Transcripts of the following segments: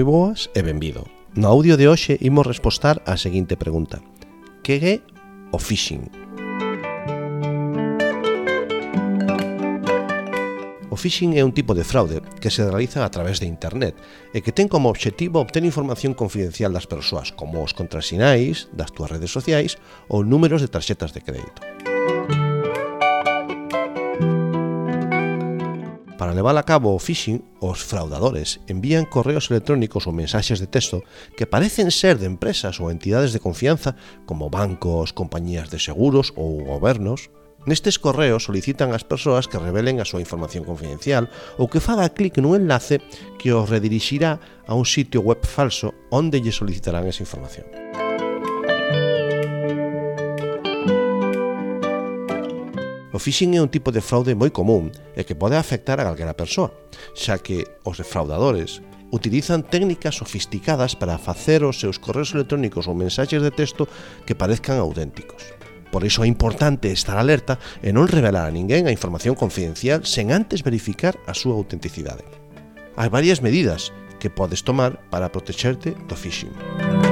moi boas e benvido. No audio de hoxe imos respostar á seguinte pregunta. Que é o phishing? O phishing é un tipo de fraude que se realiza a través de internet e que ten como obxectivo obter información confidencial das persoas, como os contrasinais das túas redes sociais ou números de tarxetas de crédito. Para levar a cabo o phishing, os fraudadores envían correos electrónicos ou mensaxes de texto que parecen ser de empresas ou entidades de confianza como bancos, compañías de seguros ou gobernos. Nestes correos solicitan ás persoas que revelen a súa información confidencial ou que faga clic nun enlace que os redirixirá a un sitio web falso onde lle solicitarán esa información. O phishing é un tipo de fraude moi común e que pode afectar a calquera persoa, xa que os defraudadores utilizan técnicas sofisticadas para facer os seus correos electrónicos ou mensaxes de texto que parezcan auténticos. Por iso é importante estar alerta e non revelar a ninguén a información confidencial sen antes verificar a súa autenticidade. Hai varias medidas que podes tomar para protexerte do phishing.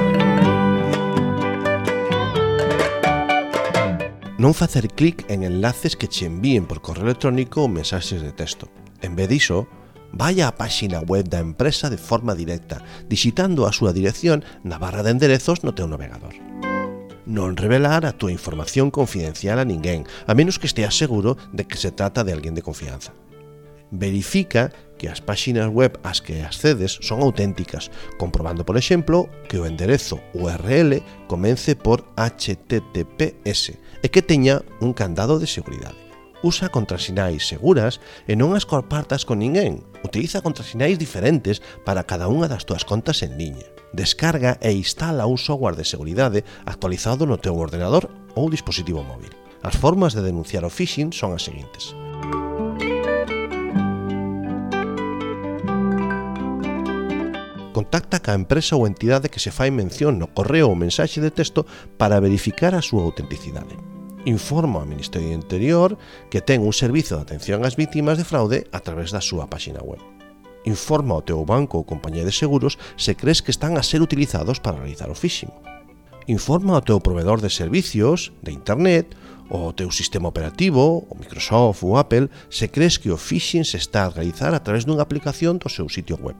non facer clic en enlaces que che envíen por correo electrónico ou mensaxes de texto. En vez diso, vaya á páxina web da empresa de forma directa, digitando a súa dirección na barra de enderezos no teu navegador. Non revelar a túa información confidencial a ninguén, a menos que esteas seguro de que se trata de alguén de confianza. Verifica que as páxinas web ás que accedes son auténticas, comprobando, por exemplo, que o enderezo URL comence por HTTPS, e que teña un candado de seguridade. Usa contrasinais seguras e non as compartas con ninguén. Utiliza contrasinais diferentes para cada unha das túas contas en liña. Descarga e instala un software de seguridade actualizado no teu ordenador ou dispositivo móvil. As formas de denunciar o phishing son as seguintes. contacta ca empresa ou entidade que se fai mención no correo ou mensaxe de texto para verificar a súa autenticidade. Informa ao Ministerio do Interior que ten un servizo de atención ás vítimas de fraude a través da súa páxina web. Informa ao teu banco ou compañía de seguros se crees que están a ser utilizados para realizar o phishing. Informa ao teu proveedor de servicios, de internet, ou ao teu sistema operativo, o Microsoft ou Apple, se crees que o phishing se está a realizar a través dunha aplicación do seu sitio web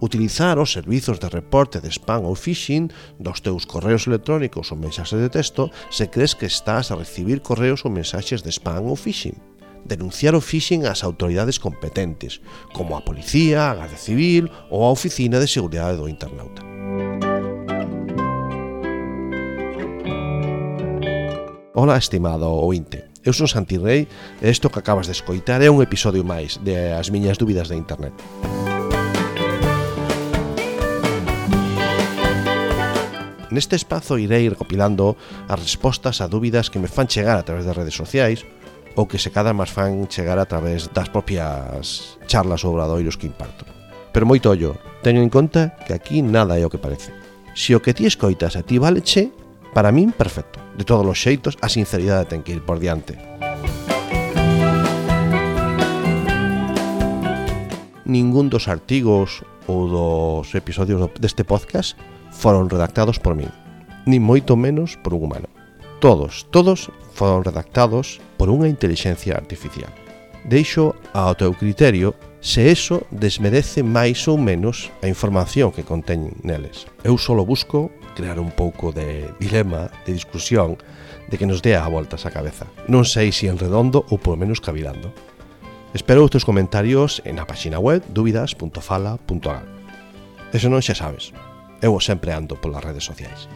utilizar os servizos de reporte de spam ou phishing dos teus correos electrónicos ou mensaxes de texto se crees que estás a recibir correos ou mensaxes de spam ou phishing. Denunciar o phishing ás autoridades competentes, como a Policía, a Guardia Civil ou a Oficina de Seguridade do Internauta. Ola, estimado ointe. Eu son Santi Rey e isto que acabas de escoitar é un episodio máis de As miñas dúbidas de Internet. Música Neste espazo irei recopilando as respostas a dúbidas que me fan chegar a través das redes sociais ou que se cada máis fan chegar a través das propias charlas ou obradoiros que imparto. Pero moito ollo, teño en conta que aquí nada é o que parece. Se o que ti escoitas a ti vale che, para min perfecto. De todos os xeitos, a sinceridade ten que ir por diante. Ningún dos artigos ou dos episodios deste podcast foron redactados por min, ni moito menos por un humano. Todos, todos foron redactados por unha inteligencia artificial. Deixo ao teu criterio se eso desmerece máis ou menos a información que conteñen neles. Eu solo busco crear un pouco de dilema, de discusión, de que nos dea a voltas a cabeza. Non sei se en redondo ou por menos cavilando. Espero os teus comentarios en a páxina web dúbidas.fala.gal. Eso non xa sabes, Eu sempre ando polas redes sociais.